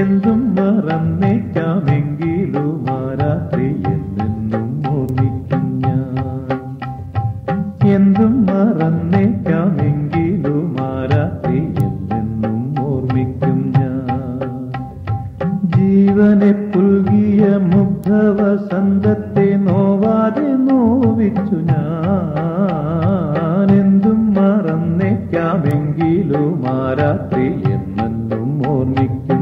എന്തും മറന്നേക്കാമെങ്കിലും ആ രാത്രി എന്നെന്നും ഓർമ്മിക്കും ഞാൻ. എന്തും മറന്നേക്കാമെങ്കിലും ആ രാത്രി എന്നെന്നും ഓർമ്മിക്കും ഞാൻ. ജീവനെ പുൽകിയ മുഗ്ധവസന്തത്തെ നോവാതെ നോവിച്ചു ഞാൻ. എന്തും മറന്നേക്കാമെങ്കിലും ആ രാത്രി എന്നെന്നും ഓർമ്മിക്കും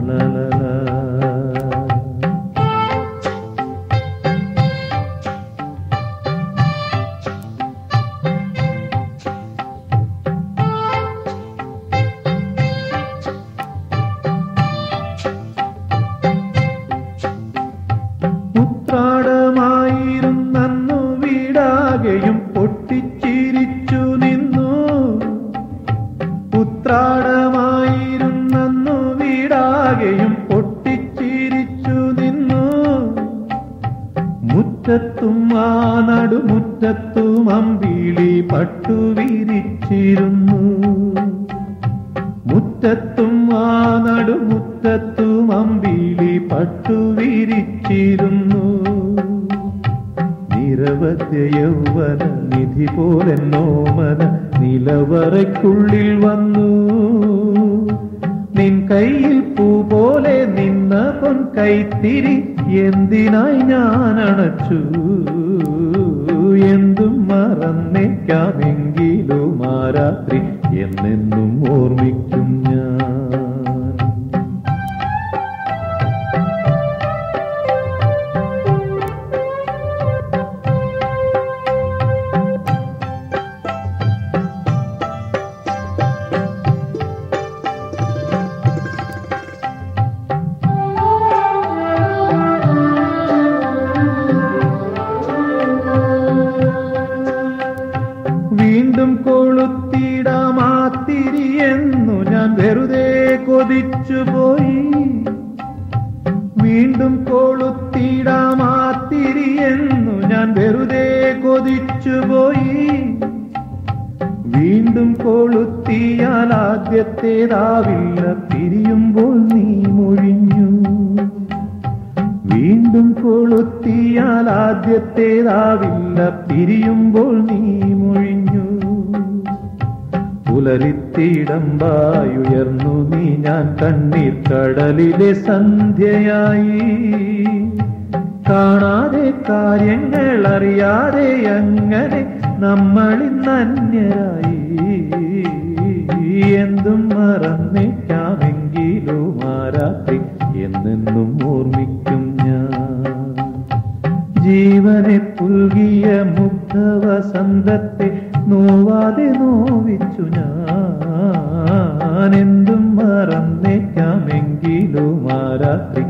വീടാകെയും പൊട്ടിച്ചിരിച്ചു നിന്നു. ഉത്രാടമായിരുന്നു വീടാകെയും പൊട്ടിച്ചിരിച്ചു നിന്നു. മുറ്റത്തും ആ നടുമുറ്റത്തും അമ്പിളി പട്ടുവിരിച്ചിരുന്നു മുറ്റത്തും ആ നടുമുറ്റത്തും അമ്പിളി പട്ടുവിരിച്ചിരുന്നു നിരവധ്യ യൗവന നിധി പോലെ നോമന നിലവറയ്ക്കുള്ളിൽ വന്നു. നിൻ കയ്യിൽ പൂ പോലെ നിന്ന പൊൻ കൈത്തിരി എന്തിനായി ഞാൻ അണച്ചു? എന്തും മറന്നേക്കാമെങ്കിലും ആ രാത്രി എന്നെന്നും ഓർമ്മിക്കും ഞാൻ. എന്നു ഞാൻ വെറുതെ കൊതിച്ചു പോയി. വീണ്ടും കൊളുത്തിടാമാത്തിരി എന്നു ഞാൻ വെറുതെ കൊതിച്ചു പോയി. വീണ്ടും കൊളുത്തിയാൽ ആദ്യത്തേതാവില്ല പിരിയുമ്പോൾ നീ മൊഴിഞ്ഞു. വീണ്ടും കൊളുത്തിയാൽ ആദ്യത്തേതാവില്ല പിരിയുമ്പോൾ നീ മൊഴിഞ്ഞു. പുലരിത്തിടമ്പായുയർന്നു നീ ഞാൻ കണ്ണീർ കടലിലെ സന്ധ്യയായി. കാണാതെ കാര്യങ്ങൾ അറിയാതെ അങ്ങനെ നമ്മളിൽ നന്യരായി. എന്തും മറന്നിട്ടാമെങ്കിലും ആ രാത്രി എന്നെന്നും ഓർമ്മിക്കും ഞാൻ. ജീവനെ പുൽകിയ മുഗ്ധവസന്തത്തെ നോവാതെ നോവിച്ചു ഞാൻ ರಾತ್ರಿ